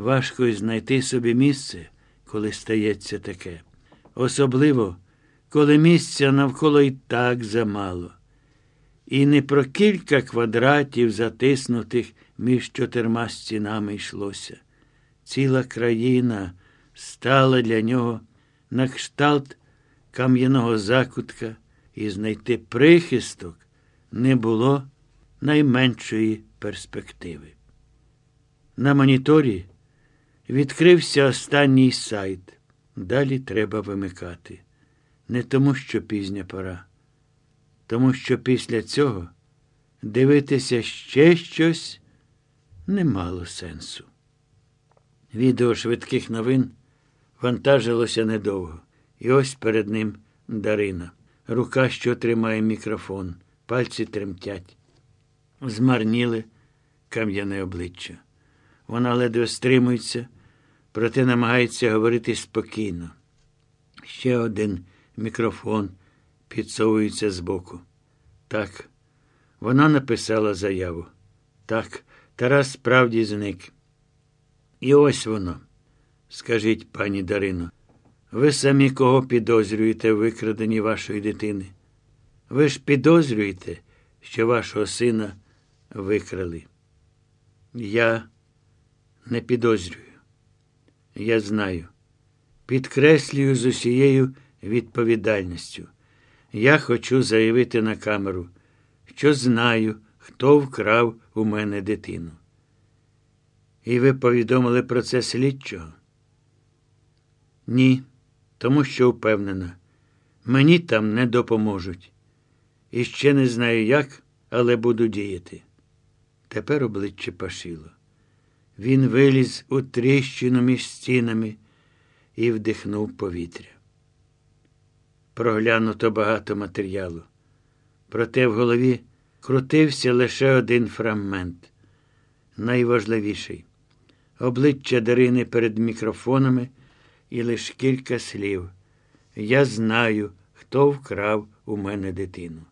Важко й знайти собі місце, коли стається таке. Особливо, коли місця навколо й так замало. І не про кілька квадратів, затиснутих між чотирма стінами йшлося. Ціла країна стала для нього на кшталт кам'яного закутка, і знайти прихисток не було найменшої перспективи. На моніторі відкрився останній сайт. Далі треба вимикати. Не тому, що пізня пора, тому що після цього дивитися ще щось не мало сенсу. Відео швидких новин вантажилося недовго. І ось перед ним Дарина. Рука, що тримає мікрофон, пальці тремтять. Змарніли кам'яне обличчя. Вона ледве стримується, проте намагається говорити спокійно. Ще один мікрофон підсовується збоку. Так, вона написала заяву. Так, Тарас справді зник. І ось воно. Скажіть, пані Дарино, ви самі кого підозрюєте в викраденні вашої дитини? Ви ж підозрюєте, що вашого сина викрали. Я не підозрюю. Я знаю. Підкреслюю з усією відповідальністю. Я хочу заявити на камеру, що знаю, хто вкрав у мене дитину. І ви повідомили про це слідчого? Ні, тому що впевнена, мені там не допоможуть. І ще не знаю як, але буду діяти. Тепер обличчя пашило. Він виліз у тріщину між стінами і вдихнув повітря. Проглянуто багато матеріалу. Проте в голові крутився лише один фрагмент найважливіший обличчя Дарини перед мікрофонами і лише кілька слів. Я знаю, хто вкрав у мене дитину.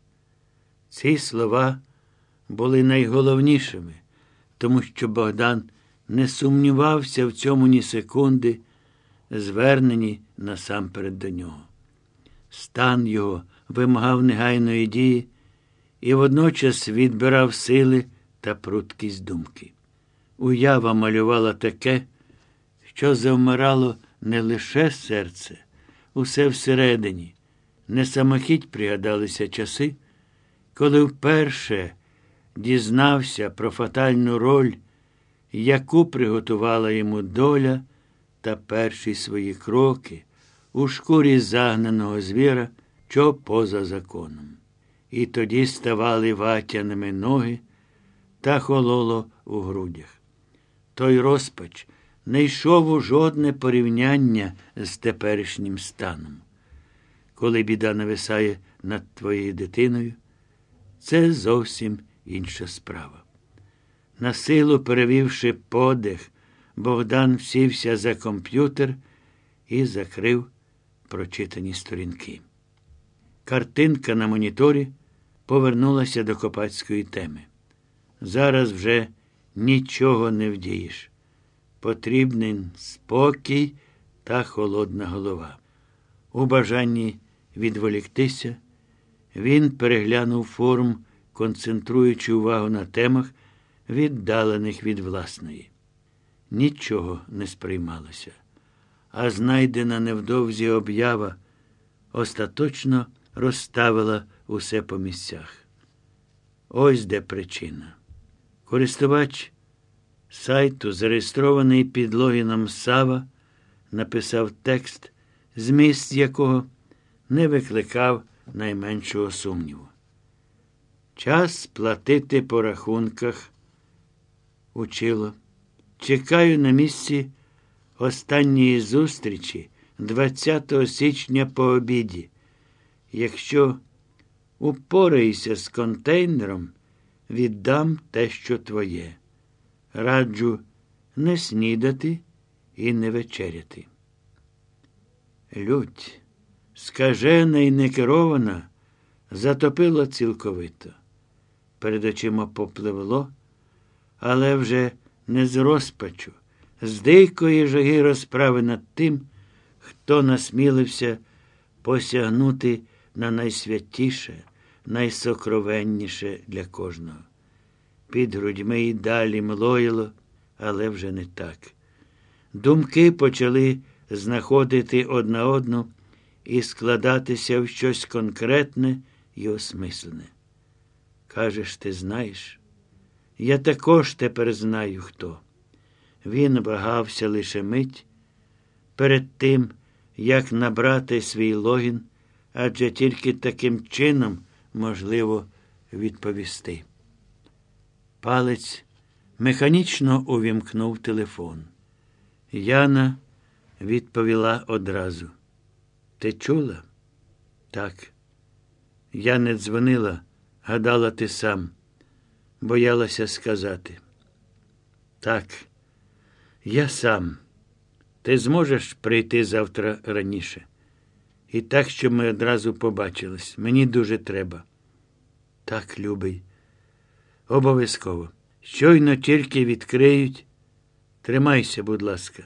Ці слова були найголовнішими, тому що Богдан не сумнівався в цьому ні секунди, звернені насамперед до нього. Стан його вимагав негайної дії і водночас відбирав сили та пруткість думки. Уява малювала таке, що завмирало не лише серце, усе всередині. Не самохідь пригадалися часи, коли вперше дізнався про фатальну роль, яку приготувала йому доля та перші свої кроки у шкурі загнаного звіра, що поза законом. І тоді ставали ватяними ноги та хололо у грудях. Той розпач не йшов у жодне порівняння з теперішнім станом. Коли біда нависає над твоєю дитиною, це зовсім інша справа. Насилу перевівши подих, Богдан всівся за комп'ютер і закрив прочитані сторінки. Картинка на моніторі повернулася до копацької теми. Зараз вже нічого не вдієш. Потрібен спокій та холодна голова. У бажанні відволіктися, він переглянув форм, концентруючи увагу на темах, віддалених від власної. Нічого не сприймалося, а знайдена невдовзі об'ява остаточно розставила усе по місцях. Ось де причина. Користувач сайту, зареєстрований під логіном Сава, написав текст, зміст якого не викликав найменшого сумніву. Час платити по рахунках. Учило. Чекаю на місці останньої зустрічі 20 січня по обіді. Якщо упораєшся з контейнером, віддам те, що твоє. Раджу не снідати і не вечеряти. Лють, скажена і некерована, затопила цілковито. Перед очима попливло, але вже не з розпачу, з дикої жаги розправи над тим, хто насмілився посягнути на найсвятіше, найсокровенніше для кожного. Під грудьми й далі млоїло, але вже не так. Думки почали знаходити одна одну і складатися в щось конкретне і осмислене. Кажеш, ти знаєш? Я також тепер знаю хто. Він вагався лише мить перед тим, як набрати свій логін, адже тільки таким чином можливо відповісти. Палець механічно увімкнув телефон. Яна відповіла одразу. Ти чула? Так. Я не дзвонила, гадала ти сам, боялася сказати. Так, я сам. Ти зможеш прийти завтра раніше. І так, щоб ми одразу побачились. Мені дуже треба. Так, любий. Обов'язково. Щойно тільки відкриють. Тримайся, будь ласка.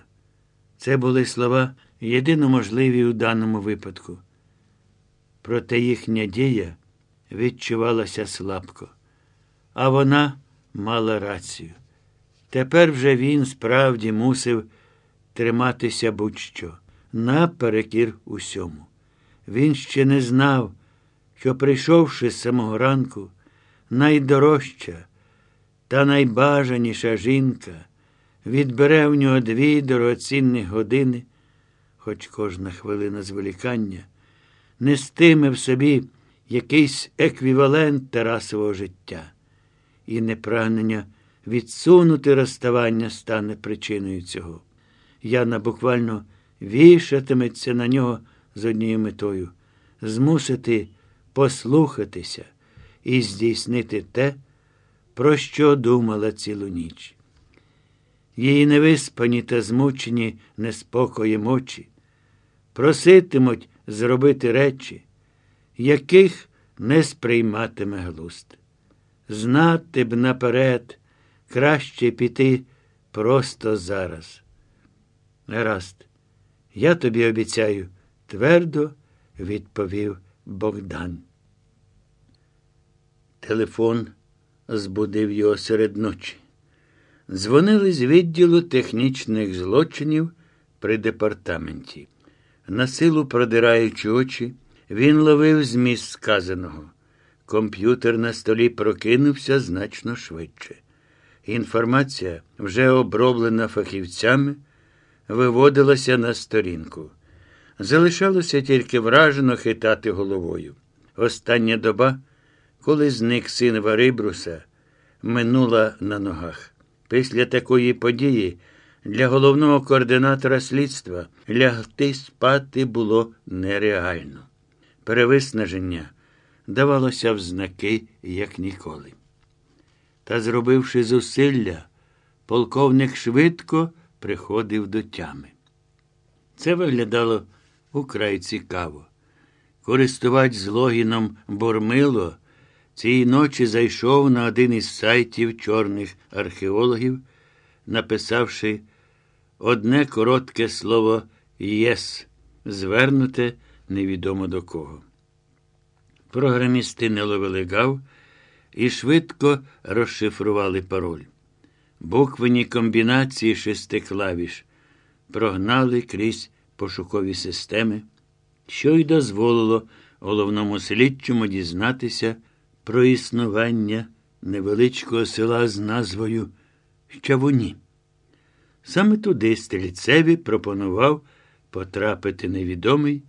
Це були слова єдино можливі у даному випадку. Проте їхня дія відчувалася слабко, а вона мала рацію. Тепер вже він справді мусив триматися будь-що, наперекір усьому. Він ще не знав, що, прийшовши з самого ранку, найдорожча та найбажаніша жінка відбере в нього дві дорогоцінні години, хоч кожна хвилина зволікання, нестиме в собі якийсь еквівалент Тарасового життя, і непрагнення відсунути розставання стане причиною цього. Яна буквально вішатиметься на нього з однією метою змусити послухатися і здійснити те, про що думала цілу ніч. Її невиспані та змучені неспокоєм очі проситимуть зробити речі, яких не сприйматиме глуст. Знати б наперед, краще піти просто зараз. Гаразд, я тобі обіцяю, твердо відповів Богдан. Телефон збудив його серед ночі. Дзвонили з відділу технічних злочинів при департаменті. На силу продираючи очі, він ловив зміст сказаного. Комп'ютер на столі прокинувся значно швидше. Інформація, вже оброблена фахівцями, виводилася на сторінку. Залишалося тільки вражено хитати головою. Остання доба, коли зник син Варибруса, минула на ногах. Після такої події для головного координатора слідства лягти спати було нереально. Перевиснаження давалося в знаки, як ніколи. Та, зробивши зусилля, полковник швидко приходив до тями. Це виглядало украй цікаво. Користувач з логіном Бормило цієї ночі зайшов на один із сайтів чорних археологів, написавши одне коротке слово єс, звернуте невідомо до кого. Програмісти не ловили гав і швидко розшифрували пароль. Буквені комбінації шести клавіш прогнали крізь пошукові системи, що й дозволило головному слідчому дізнатися про існування невеличкого села з назвою Щавуні. Саме туди стрільцеві пропонував потрапити невідомий,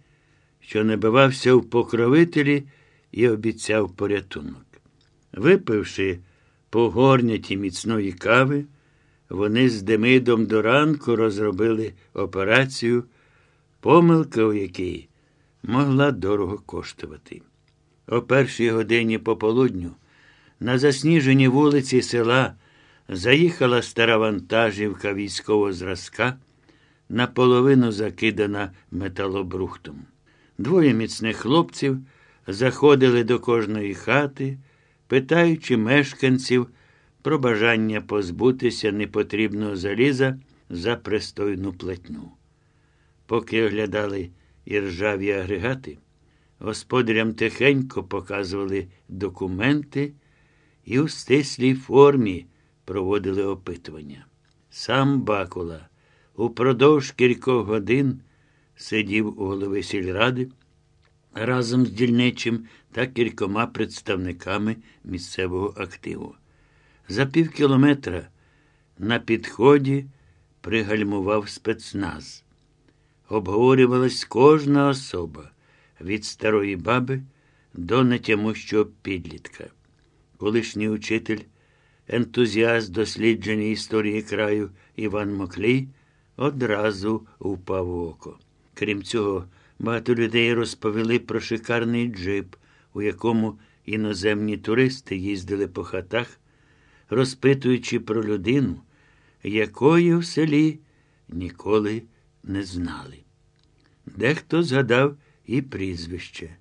що набивався в покровителі і обіцяв порятунок. Випивши по горняті міцної кави, вони з Демидом до ранку розробили операцію, помилка у якій могла дорого коштувати. О першій годині пополудню на засніженій вулиці села заїхала стара вантажівка військового зразка, наполовину закидана металобрухтом. Двоє міцних хлопців заходили до кожної хати, питаючи мешканців про бажання позбутися непотрібного заліза за пристойну плетню. Поки оглядали іржаві агрегати, господарям тихенько показували документи і у стислій формі проводили опитування. Сам Бакула упродовж кількох годин сидів у голови сільради разом з дільничим та кількома представниками місцевого активу. За пів кілометра на підході пригальмував спецназ. Обговорювалась кожна особа від старої баби до нетямущого підлітка. Колишній учитель, ентузіаст дослідження історії краю Іван Моклій одразу впав в око. Крім цього, багато людей розповіли про шикарний джип, у якому іноземні туристи їздили по хатах, розпитуючи про людину, якої в селі ніколи не знали. Дехто згадав і прізвище.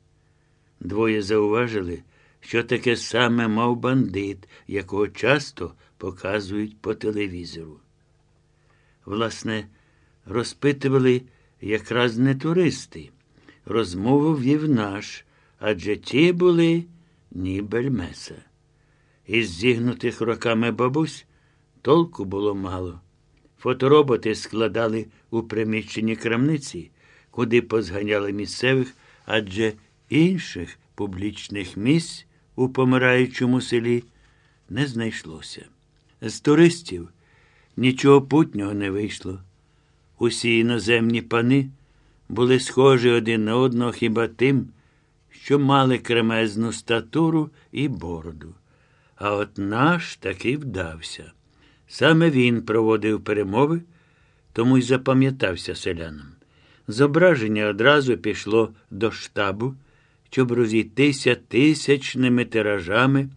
Двоє зауважили, що таке саме мав бандит, якого часто показують по телевізору. Власне, розпитували якраз не туристи. Розмову вів наш, адже ті були ні бельмеса. Із зігнутих роками бабусь толку було мало. Фотороботи складали у приміщенні крамниці, куди позганяли місцевих, адже інших публічних місць у помираючому селі не знайшлося. З туристів нічого путнього не вийшло. Усі іноземні пани були схожі один на одного хіба тим, що мали кремезну статуру і бороду. А от наш таки вдався. Саме він проводив перемови, тому й запам'ятався селянам. Зображення одразу пішло до штабу, щоб розійтися тисячними тиражами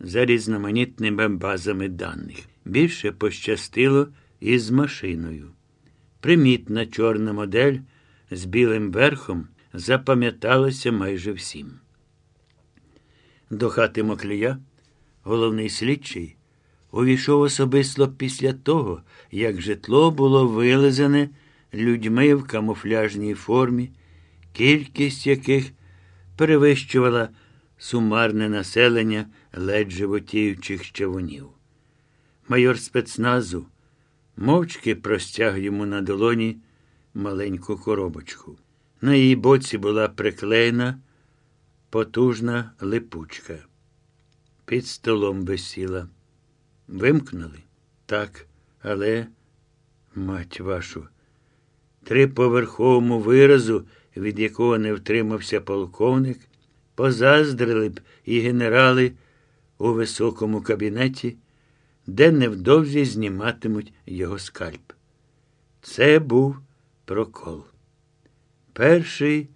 за різноманітними базами даних. Більше пощастило із машиною. Примітна чорна модель з білим верхом запам'яталася майже всім. До хати Моклія головний слідчий увійшов особисто після того, як житло було вилизане людьми в камуфляжній формі, кількість яких перевищувала сумарне населення ледь животіючих човунів. Майор спецназу мовчки простяг йому на долоні маленьку коробочку. На її боці була приклеєна потужна липучка. Під столом висіла. Вимкнули? Так, але, мать вашу, триповерховому виразу, від якого не втримався полковник, позаздрили б і генерали у високому кабінеті, де невдовзі зніматимуть його скальп. Це був прокол. Перший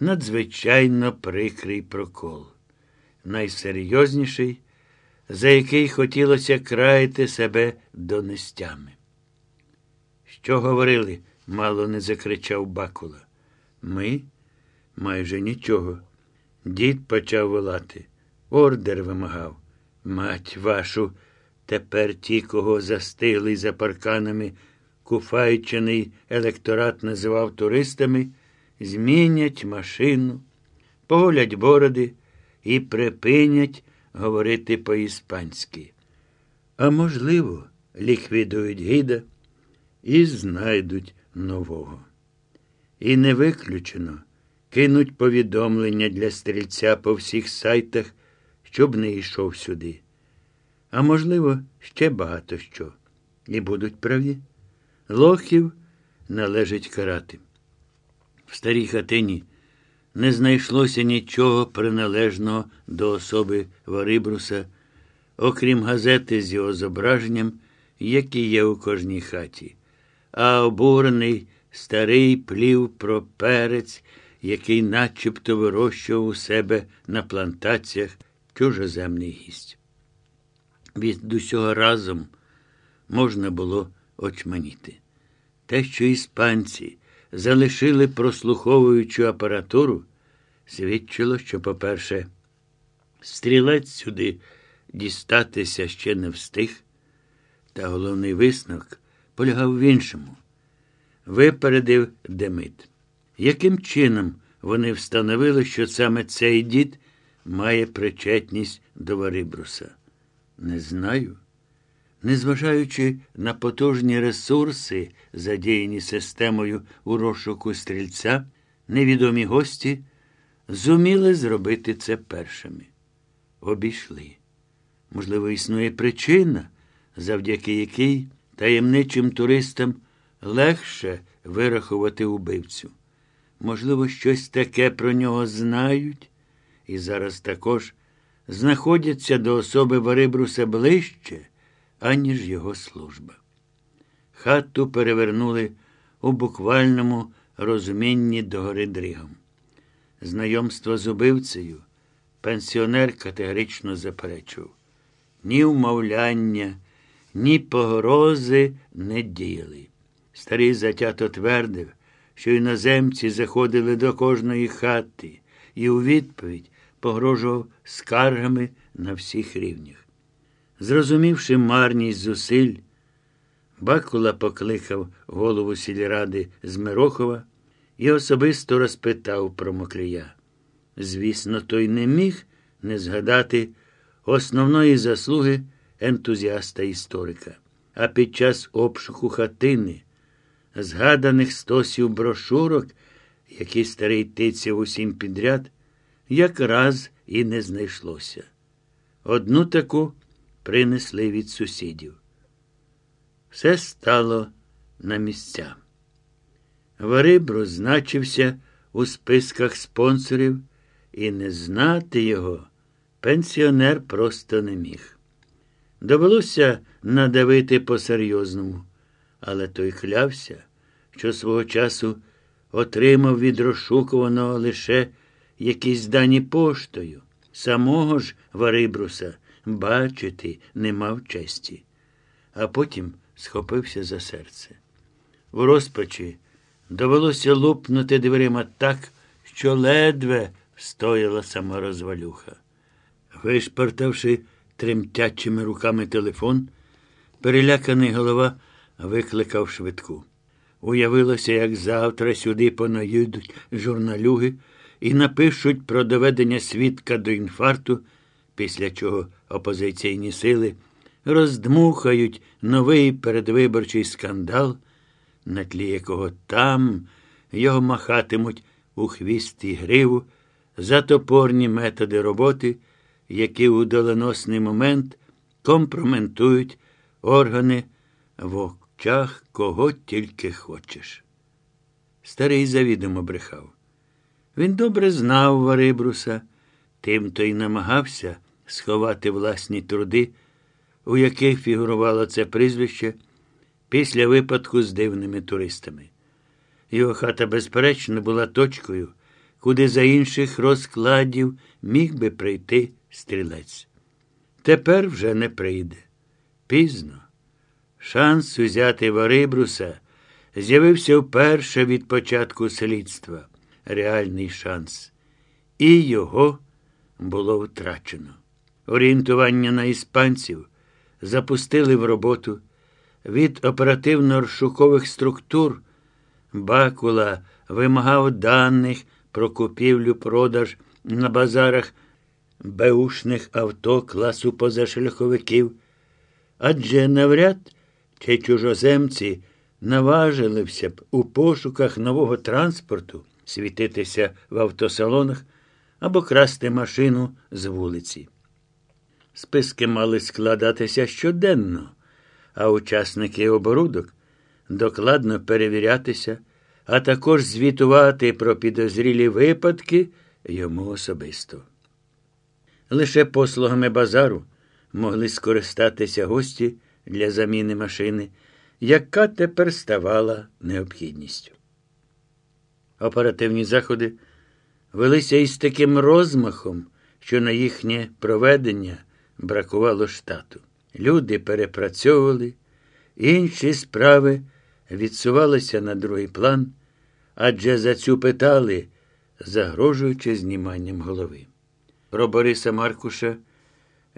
надзвичайно прикрий прокол, найсерйозніший, за який хотілося краяти себе донестями. Що говорили? мало не закричав Бакула. Ми? Майже нічого. Дід почав волати. Ордер вимагав. Мать вашу, тепер ті, кого застигли за парканами, куфайчений електорат називав туристами, змінять машину, поголять бороди і припинять говорити по-іспанськи. А можливо, ліквідують гіда і знайдуть нового. І не виключено кинуть повідомлення для стрільця по всіх сайтах, щоб не йшов сюди. А можливо, ще багато що. І будуть праві. Лохів належить карати. В старій хатині не знайшлося нічого приналежного до особи Ворибруса, окрім газети з його зображенням, які є у кожній хаті а обурений старий плів про перець, який начебто вирощував у себе на плантаціях чужоземний гість. Від усього разом можна було очманіти. Те, що іспанці залишили прослуховуючу апаратуру, свідчило, що, по-перше, стрілець сюди дістатися ще не встиг, та головний висновок полягав в іншому. Випередив Демид. Яким чином вони встановили, що саме цей дід має причетність до Варибруса? Не знаю. Незважаючи на потужні ресурси, задіяні системою у розшуку стрільця, невідомі гості зуміли зробити це першими. Обійшли. Можливо, існує причина, завдяки якій таємничим туристам легше вирахувати убивцю. Можливо, щось таке про нього знають, і зараз також знаходяться до особи Варибруса ближче, аніж його служба. Хату перевернули у буквальному розумінні догори дригом. Знайомство з убивцею пенсіонер категорично заперечував. Ні вмовляння, ні погрози не діяли. Старий затято твердив, що іноземці заходили до кожної хати і у відповідь погрожував скаргами на всіх рівнях. Зрозумівши марність зусиль, Бакула покликав голову сільради Змирохова і особисто розпитав про Мокрія. Звісно, той не міг не згадати основної заслуги ентузіаста історика. А під час обшуку хатини, згаданих стосів брошурок, які старий тицяв усім підряд, якраз і не знайшлося. Одну таку принесли від сусідів. Все стало на місця. Варибро значився у списках спонсорів, і не знати його пенсіонер просто не міг. Довелося надавити по-серйозному, але той клявся, що свого часу отримав від розшукуваного лише якісь дані поштою. Самого ж Варибруса бачити не мав честі, а потім схопився за серце. У розпачі довелося лупнути дверима так, що ледве стояла сама розвалюха. Вишпортавши тремтячими руками телефон, переляканий голова викликав швидку. Уявилося, як завтра сюди понаїдуть журналюги і напишуть про доведення свідка до інфаркту, після чого опозиційні сили роздмухають новий передвиборчий скандал, на тлі якого там його махатимуть у хвіст і гриву за топорні методи роботи, які у доленосний момент компроментують органи в очах кого тільки хочеш. Старий завідомо брехав. Він добре знав Варибруса, тим то й намагався сховати власні труди, у яких фігурувало це прізвище після випадку з дивними туристами. Його хата, безперечно, була точкою, куди за інших розкладів міг би прийти стрілець. Тепер вже не прийде. Пізно. Шанс узяти Варибруса з'явився вперше від початку слідства. Реальний шанс. І його було втрачено. Орієнтування на іспанців запустили в роботу від оперативно-розшукових структур. Бакула вимагав даних про купівлю продаж на базарах беушних авто класу позашляховиків, адже навряд чи чужоземці наважилися б у пошуках нового транспорту світитися в автосалонах або красти машину з вулиці. Списки мали складатися щоденно, а учасники оборудок докладно перевірятися, а також звітувати про підозрілі випадки йому особисто. Лише послугами базару могли скористатися гості для заміни машини, яка тепер ставала необхідністю. Оперативні заходи велися із таким розмахом, що на їхнє проведення бракувало штату. Люди перепрацьовували, інші справи відсувалися на другий план, адже за цю питали, загрожуючи зніманням голови. Про Бориса Маркуша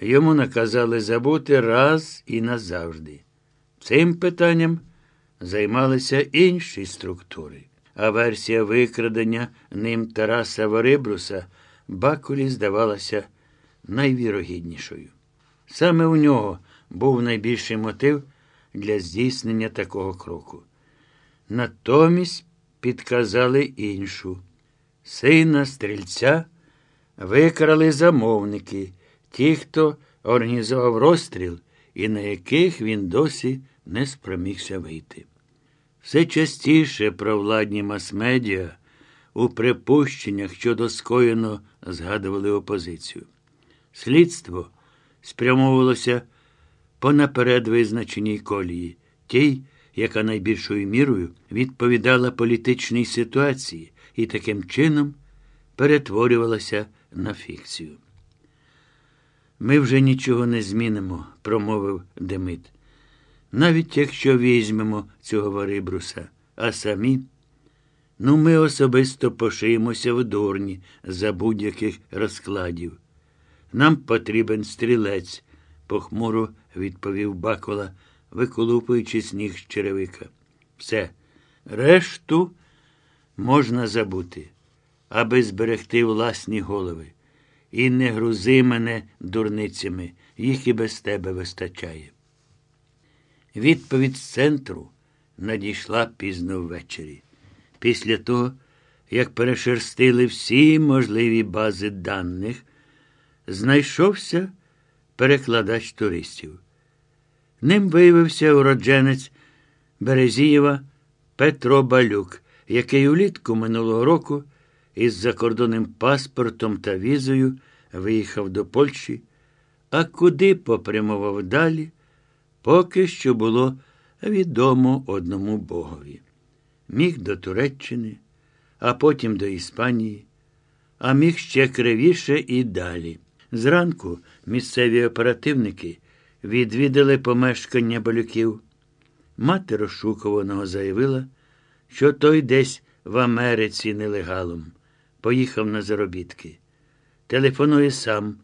йому наказали забути раз і назавжди. Цим питанням займалися інші структури, а версія викрадення ним Тараса Ворибруса Бакулі здавалася найвірогіднішою. Саме у нього був найбільший мотив для здійснення такого кроку. Натомість підказали іншу. Сина стрільця викрали замовники, ті, хто організував розстріл і на яких він досі не спромігся вийти. Все частіше провладні мас-медіа у припущеннях щодо скоєно згадували опозицію. Слідство спрямовувалося по наперед визначеній колії, тій, яка найбільшою мірою відповідала політичній ситуації і таким чином перетворювалася на фікцію. Ми вже нічого не змінимо, промовив Демид. Навіть якщо візьмемо цього Варибруса, а самі, ну ми особисто пошиємося в дурні за будь-яких розкладів. Нам потрібен стрілець, похмуро відповів Бакола, виколупуючи сніг з черевика. Все, решту можна забути, аби зберегти власні голови. І не грузи мене дурницями, їх і без тебе вистачає. Відповідь з центру надійшла пізно ввечері. Після того, як перешерстили всі можливі бази даних, знайшовся перекладач туристів. Ним виявився уродженець Березієва Петро Балюк, який улітку минулого року із закордонним паспортом та візою виїхав до Польщі, а куди попрямував далі, поки що було відомо одному богові. Міг до Туреччини, а потім до Іспанії, а міг ще кривіше і далі. Зранку місцеві оперативники відвідали помешкання балюків. Мати розшукуваного заявила, що той десь в Америці нелегалом поїхав на заробітки. Телефонує сам,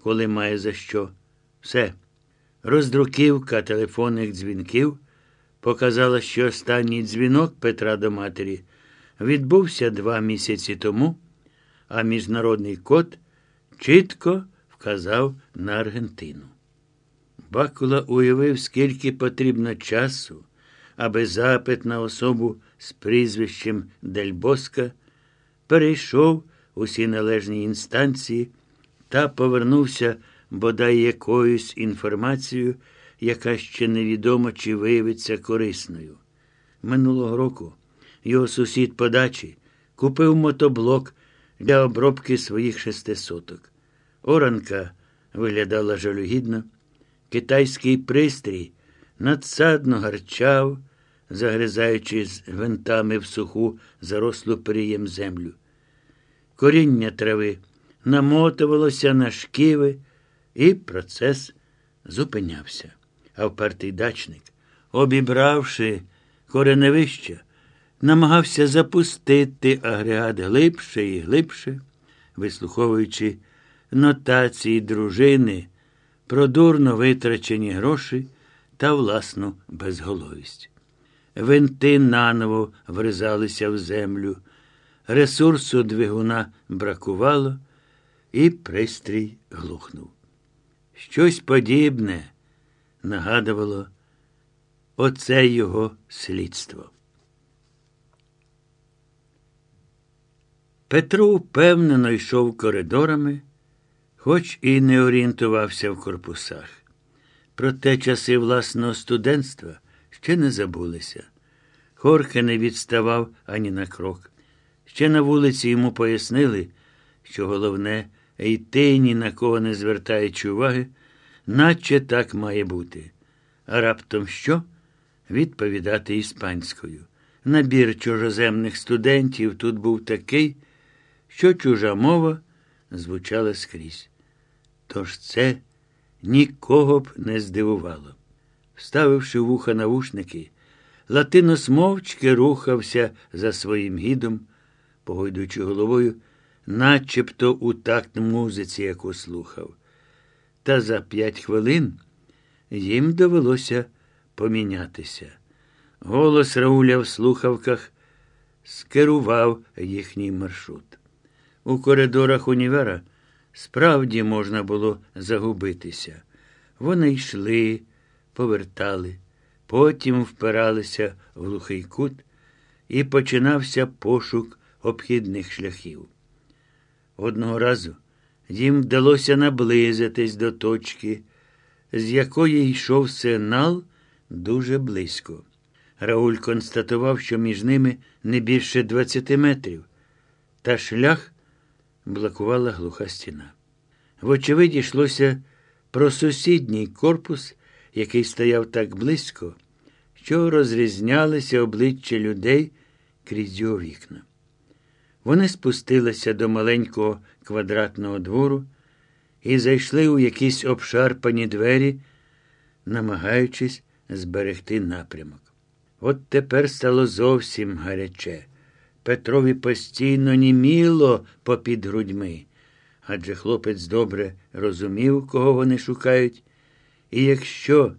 коли має за що. Все. Роздруківка телефонних дзвінків показала, що останній дзвінок Петра до матері відбувся два місяці тому, а міжнародний код чітко вказав на Аргентину. Бакула уявив, скільки потрібно часу, аби запит на особу з прізвищем Дельбоска перейшов усі належні інстанції та повернувся бодай якоюсь інформацією, яка ще невідомо чи виявиться корисною. Минулого року його сусід по дачі купив мотоблок для обробки своїх шестисоток. Оранка виглядала жалюгідно, китайський пристрій надсадно гарчав, загризаючи з гвинтами в суху зарослу перієм землю. Коріння трави намотувалося на шківи, і процес зупинявся. А впертий дачник, обібравши кореневище, намагався запустити агрегат глибше і глибше, вислуховуючи нотації дружини про дурно витрачені гроші та власну безголовість. Винти наново вризалися в землю, ресурсу двигуна бракувало, і пристрій глухнув. Щось подібне нагадувало оце його слідство. Петро впевнено йшов коридорами, хоч і не орієнтувався в корпусах. Проте часи власного студентства ще не забулися. Хорхе не відставав ані на крок. Ще на вулиці йому пояснили, що головне йти ні на кого не звертаючи уваги, наче так має бути. А раптом що? Відповідати іспанською. Набір чужоземних студентів тут був такий, що чужа мова звучала скрізь. Тож це нікого б не здивувало. Вставивши вуха навушники, Латинос мовчки рухався за своїм гідом, погойдуючи головою, начебто у такт музиці, яку слухав. Та за п'ять хвилин їм довелося помінятися. Голос Рауля в слухавках скерував їхній маршрут. У коридорах універа справді можна було загубитися. Вони йшли, повертали, потім впиралися в глухий кут, і починався пошук обхідних шляхів. Одного разу їм вдалося наблизитись до точки, з якої йшов сигнал дуже близько. Рауль констатував, що між ними не більше 20 метрів, та шлях блокувала глуха стіна. Вочевидь, йшлося про сусідній корпус, який стояв так близько, що розрізнялися обличчя людей крізь його вікна. Вони спустилися до маленького квадратного двору і зайшли у якісь обшарпані двері, намагаючись зберегти напрямок. От тепер стало зовсім гаряче. Петрові постійно німіло попід грудьми, адже хлопець добре розумів, кого вони шукають, і якщо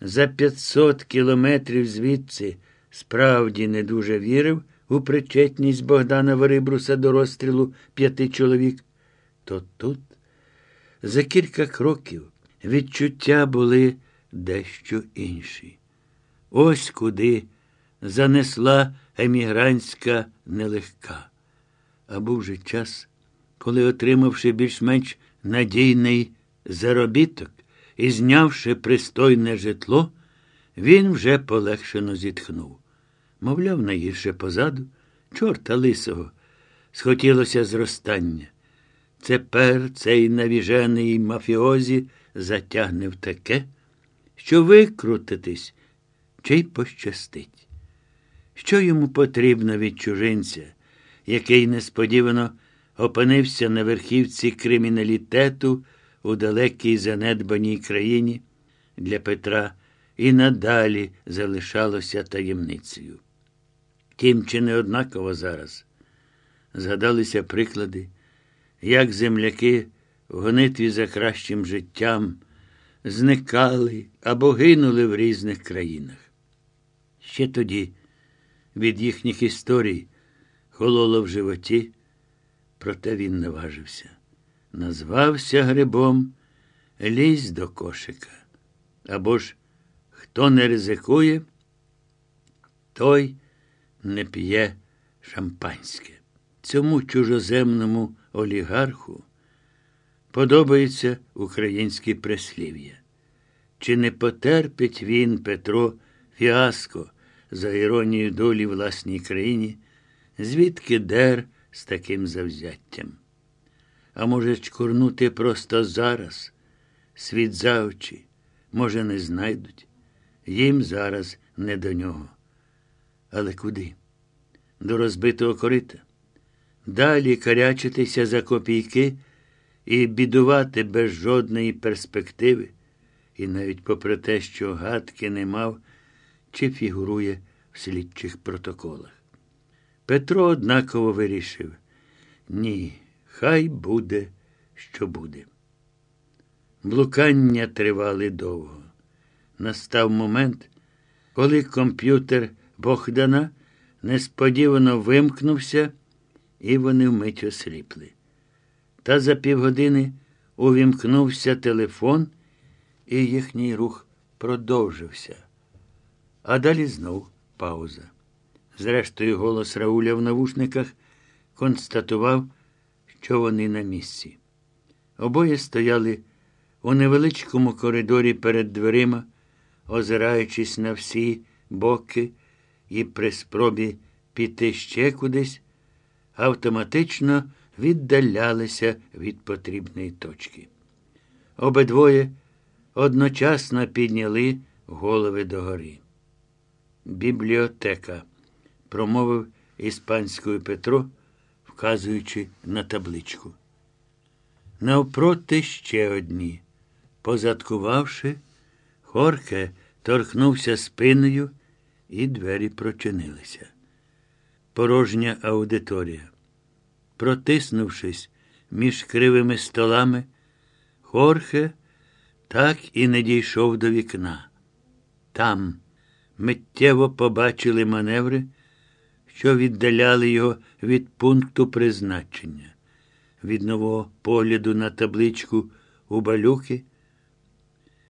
за 500 кілометрів звідси справді не дуже вірив у причетність Богдана Верибруса до розстрілу п'яти чоловік, то тут за кілька кроків відчуття були дещо інші. Ось куди занесла емігрантська нелегка. А був же час, коли, отримавши більш-менш надійний заробіток і знявши пристойне житло, він вже полегшено зітхнув. Мовляв, найгірше позаду, чорта лисого, схотілося зростання. Тепер цей навіжений мафіозі затягне в таке, що викрутитись чи й пощастить. Що йому потрібно від чужинця, який несподівано опинився на верхівці криміналітету у далекій занедбаній країні, для Петра і надалі залишалося таємницею. Тім, чи не однаково зараз згадалися приклади, як земляки в гонитві за кращим життям зникали або гинули в різних країнах. Ще тоді від їхніх історій хололо в животі, проте він наважився. Назвався грибом лізь до кошика. Або ж хто не ризикує, той не п'є шампанське. Цьому чужоземному олігарху подобається українське прислів'я. Чи не потерпить він, Петро, фіаско за іронією долі власній країні, звідки дер з таким завзяттям? А може, чкурнути просто зараз, світ за очі, може, не знайдуть. Їм зараз не до нього. Але куди? До розбитого корита. Далі карячитися за копійки і бідувати без жодної перспективи, і навіть попри те, що гадки не мав, чи фігурує в слідчих протоколах. Петро однаково вирішив ні, хай буде, що буде. Блукання тривали довго. Настав момент, коли комп'ютер Богдана несподівано вимкнувся, і вони вмить осліпли. Та за півгодини увімкнувся телефон, і їхній рух продовжився. А далі знов пауза. Зрештою, голос Рауля в навушниках констатував, що вони на місці. Обоє стояли у невеличкому коридорі перед дверима, озираючись на всі боки і при спробі піти ще кудись, автоматично віддалялися від потрібної точки. Обидвоє одночасно підняли голови догори. Бібліотека, промовив іспанською Петро, вказуючи на табличку. Навпроти ще одні. Позадкувавши, Хорхе торкнувся спиною, і двері прочинилися. Порожня аудиторія. Протиснувшись між кривими столами, Хорхе так і не дійшов до вікна. Там, миттєво побачили маневри, що віддаляли його від пункту призначення. Від нового погляду на табличку у балюки –